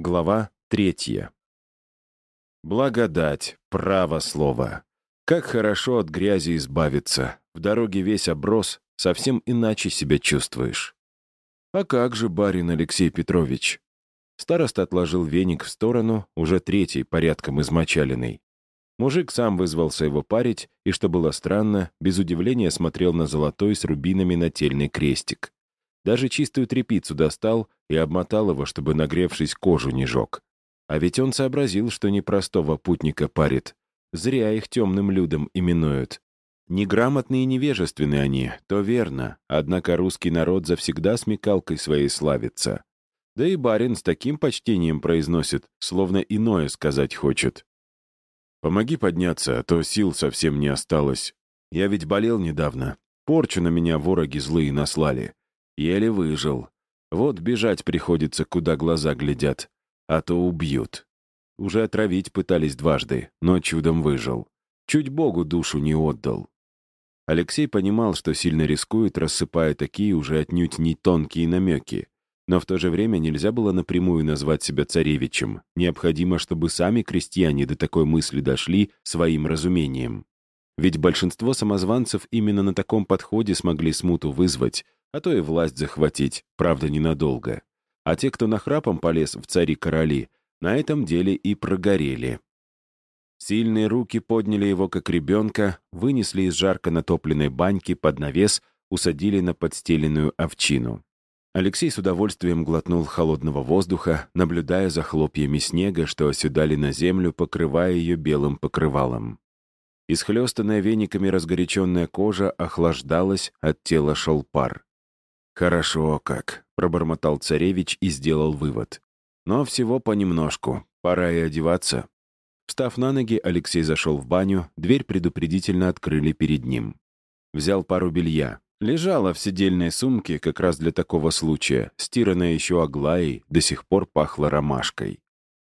Глава третья. Благодать, право слово. Как хорошо от грязи избавиться. В дороге весь оброс, совсем иначе себя чувствуешь. А как же, барин Алексей Петрович? Староста отложил веник в сторону, уже третий, порядком измочаленный. Мужик сам вызвался его парить, и, что было странно, без удивления смотрел на золотой с рубинами нательный крестик. Даже чистую тряпицу достал и обмотал его, чтобы, нагревшись, кожу не жег. А ведь он сообразил, что непростого путника парит. Зря их темным людом именуют. Неграмотные и невежественные они, то верно, однако русский народ завсегда смекалкой своей славится. Да и барин с таким почтением произносит, словно иное сказать хочет. «Помоги подняться, а то сил совсем не осталось. Я ведь болел недавно. Порчу на меня вороги злые наслали. Еле выжил. Вот бежать приходится, куда глаза глядят, а то убьют. Уже отравить пытались дважды, но чудом выжил. Чуть Богу душу не отдал. Алексей понимал, что сильно рискует, рассыпая такие уже отнюдь не тонкие намеки. Но в то же время нельзя было напрямую назвать себя царевичем. Необходимо, чтобы сами крестьяне до такой мысли дошли своим разумением. Ведь большинство самозванцев именно на таком подходе смогли смуту вызвать, а то и власть захватить, правда, ненадолго. А те, кто нахрапом полез в цари-короли, на этом деле и прогорели. Сильные руки подняли его, как ребенка, вынесли из жарко натопленной баньки под навес, усадили на подстеленную овчину. Алексей с удовольствием глотнул холодного воздуха, наблюдая за хлопьями снега, что оседали на землю, покрывая ее белым покрывалом. Исхлестанная вениками разгоряченная кожа охлаждалась, от тела шел пар. «Хорошо как», — пробормотал царевич и сделал вывод. «Но всего понемножку. Пора и одеваться». Встав на ноги, Алексей зашел в баню, дверь предупредительно открыли перед ним. Взял пару белья. Лежала в сидельной сумке как раз для такого случая, стиранная еще Аглаей, до сих пор пахло ромашкой.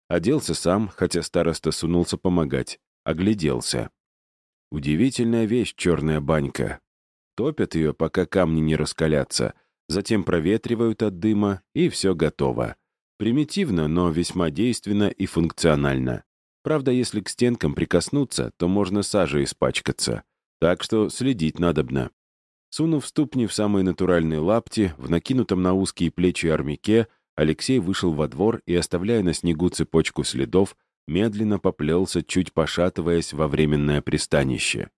Оделся сам, хотя староста сунулся помогать. Огляделся. Удивительная вещь черная банька. Топят ее, пока камни не раскалятся, затем проветривают от дыма, и все готово. Примитивно, но весьма действенно и функционально. Правда, если к стенкам прикоснуться, то можно сажей испачкаться. Так что следить надобно. Сунув ступни в самые натуральные лапти, в накинутом на узкие плечи армяке, Алексей вышел во двор и, оставляя на снегу цепочку следов, медленно поплелся, чуть пошатываясь во временное пристанище.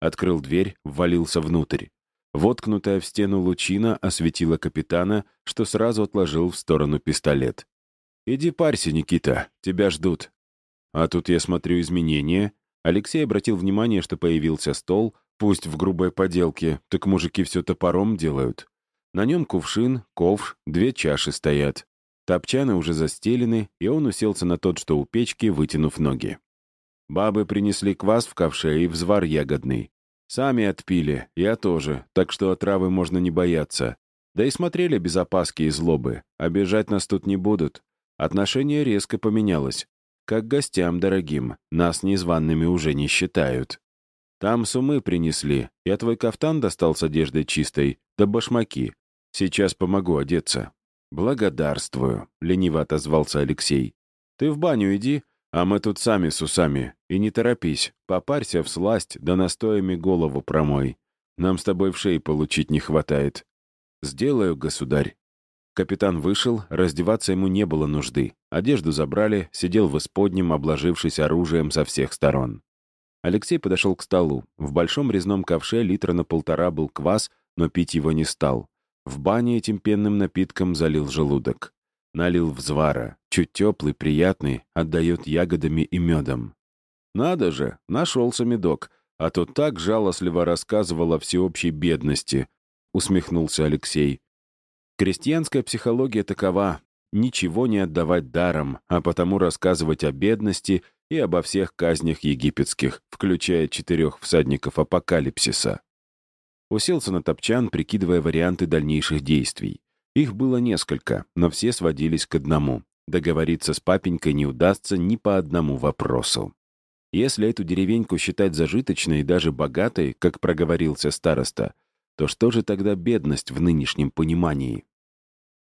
Открыл дверь, ввалился внутрь. Воткнутая в стену лучина осветила капитана, что сразу отложил в сторону пистолет. «Иди парься, Никита, тебя ждут». А тут я смотрю изменения. Алексей обратил внимание, что появился стол, пусть в грубой поделке, так мужики все топором делают. На нем кувшин, ковш, две чаши стоят. Топчаны уже застелены, и он уселся на тот, что у печки, вытянув ноги. Бабы принесли квас в ковше и взвар ягодный. Сами отпили, я тоже, так что отравы можно не бояться. Да и смотрели без опаски и злобы. Обижать нас тут не будут. Отношение резко поменялось. Как гостям дорогим, нас незваными уже не считают. Там сумы принесли. Я твой кафтан достал с одеждой чистой, да башмаки. Сейчас помогу одеться. Благодарствую, лениво отозвался Алексей. Ты в баню иди, а мы тут сами с усами. И не торопись, попарься в сласть, да настоями голову промой. Нам с тобой в шее получить не хватает. Сделаю, государь. Капитан вышел, раздеваться ему не было нужды. Одежду забрали, сидел в исподнем, обложившись оружием со всех сторон. Алексей подошел к столу. В большом резном ковше литра на полтора был квас, но пить его не стал. В бане этим пенным напитком залил желудок. Налил взвара, чуть теплый, приятный, отдает ягодами и медом. Надо же, нашелся медок, а то так жалостливо рассказывал о всеобщей бедности, усмехнулся Алексей. Крестьянская психология такова — ничего не отдавать даром, а потому рассказывать о бедности и обо всех казнях египетских, включая четырех всадников апокалипсиса. Уселся на топчан, прикидывая варианты дальнейших действий. Их было несколько, но все сводились к одному. Договориться с папенькой не удастся ни по одному вопросу. Если эту деревеньку считать зажиточной и даже богатой, как проговорился староста, то что же тогда бедность в нынешнем понимании?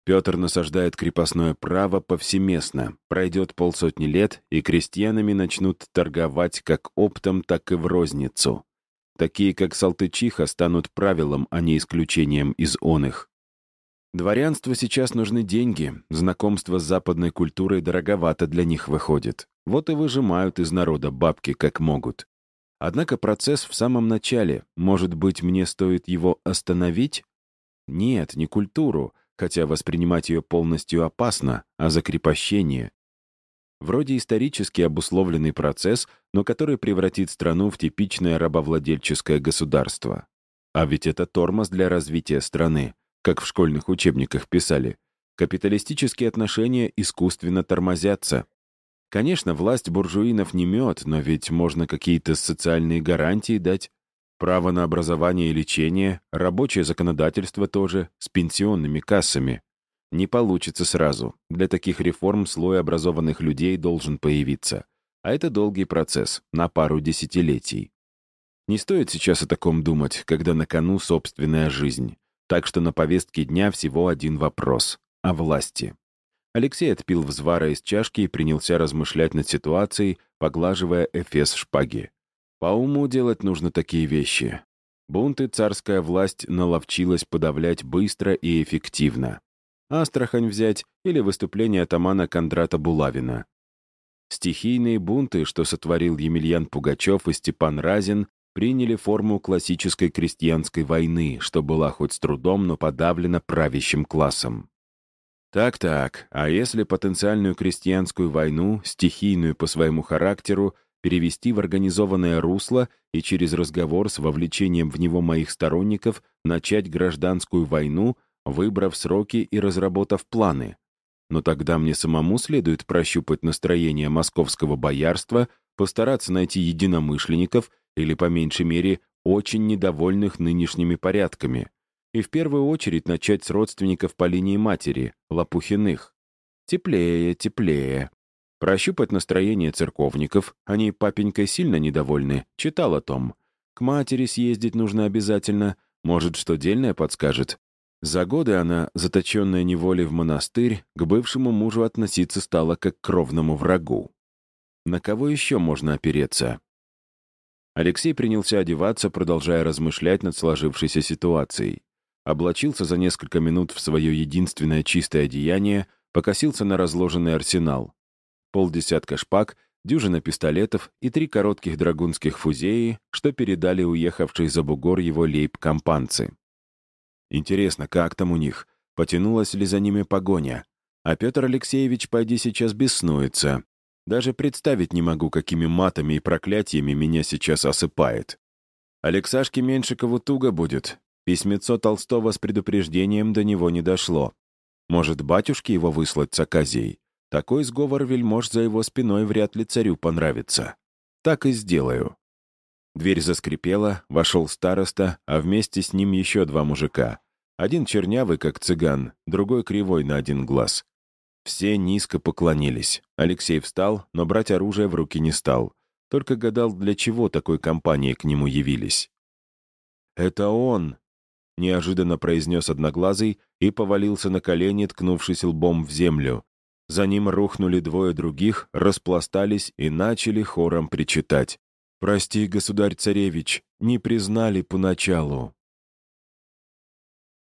Петр насаждает крепостное право повсеместно. Пройдет полсотни лет, и крестьянами начнут торговать как оптом, так и в розницу. Такие, как Салтычиха, станут правилом, а не исключением из он их. Дворянству сейчас нужны деньги, знакомство с западной культурой дороговато для них выходит. Вот и выжимают из народа бабки как могут. Однако процесс в самом начале. Может быть, мне стоит его остановить? Нет, не культуру, хотя воспринимать ее полностью опасно, а закрепощение. Вроде исторически обусловленный процесс, но который превратит страну в типичное рабовладельческое государство. А ведь это тормоз для развития страны, как в школьных учебниках писали. Капиталистические отношения искусственно тормозятся. Конечно, власть буржуинов не мед, но ведь можно какие-то социальные гарантии дать. Право на образование и лечение, рабочее законодательство тоже, с пенсионными кассами. Не получится сразу. Для таких реформ слой образованных людей должен появиться. А это долгий процесс, на пару десятилетий. Не стоит сейчас о таком думать, когда на кону собственная жизнь. Так что на повестке дня всего один вопрос — о власти. Алексей отпил взвара из чашки и принялся размышлять над ситуацией, поглаживая эфес шпаги. По уму делать нужно такие вещи. Бунты царская власть наловчилась подавлять быстро и эффективно. Астрахань взять или выступление атамана Кондрата Булавина. Стихийные бунты, что сотворил Емельян Пугачев и Степан Разин, приняли форму классической крестьянской войны, что была хоть с трудом, но подавлена правящим классом. Так-так, а если потенциальную крестьянскую войну, стихийную по своему характеру, перевести в организованное русло и через разговор с вовлечением в него моих сторонников начать гражданскую войну — выбрав сроки и разработав планы. Но тогда мне самому следует прощупать настроение московского боярства, постараться найти единомышленников или, по меньшей мере, очень недовольных нынешними порядками, и в первую очередь начать с родственников по линии матери, Лопухиных. Теплее, теплее. Прощупать настроение церковников, они папенькой сильно недовольны, читал о том. К матери съездить нужно обязательно, может, что дельное подскажет, за годы она, заточенная неволей в монастырь, к бывшему мужу относиться стала как к кровному врагу. На кого еще можно опереться? Алексей принялся одеваться, продолжая размышлять над сложившейся ситуацией. Облачился за несколько минут в свое единственное чистое одеяние, покосился на разложенный арсенал. Полдесятка шпаг, дюжина пистолетов и три коротких драгунских фузеи, что передали уехавшие за бугор его лейб-компанцы. Интересно, как там у них? Потянулась ли за ними погоня? А Петр Алексеевич, пойди сейчас беснуется. Даже представить не могу, какими матами и проклятиями меня сейчас осыпает. Алексашке Меньшикову туго будет. Письмецо Толстого с предупреждением до него не дошло. Может, батюшке его выслать с оказией? Такой сговор вельмож за его спиной вряд ли царю понравится. Так и сделаю. Дверь заскрипела, вошел староста, а вместе с ним еще два мужика. Один чернявый, как цыган, другой кривой на один глаз. Все низко поклонились. Алексей встал, но брать оружие в руки не стал. Только гадал, для чего такой компании к нему явились. «Это он!» — неожиданно произнес Одноглазый и повалился на колени, ткнувшись лбом в землю. За ним рухнули двое других, распластались и начали хором причитать. «Прости, государь-царевич, не признали поначалу».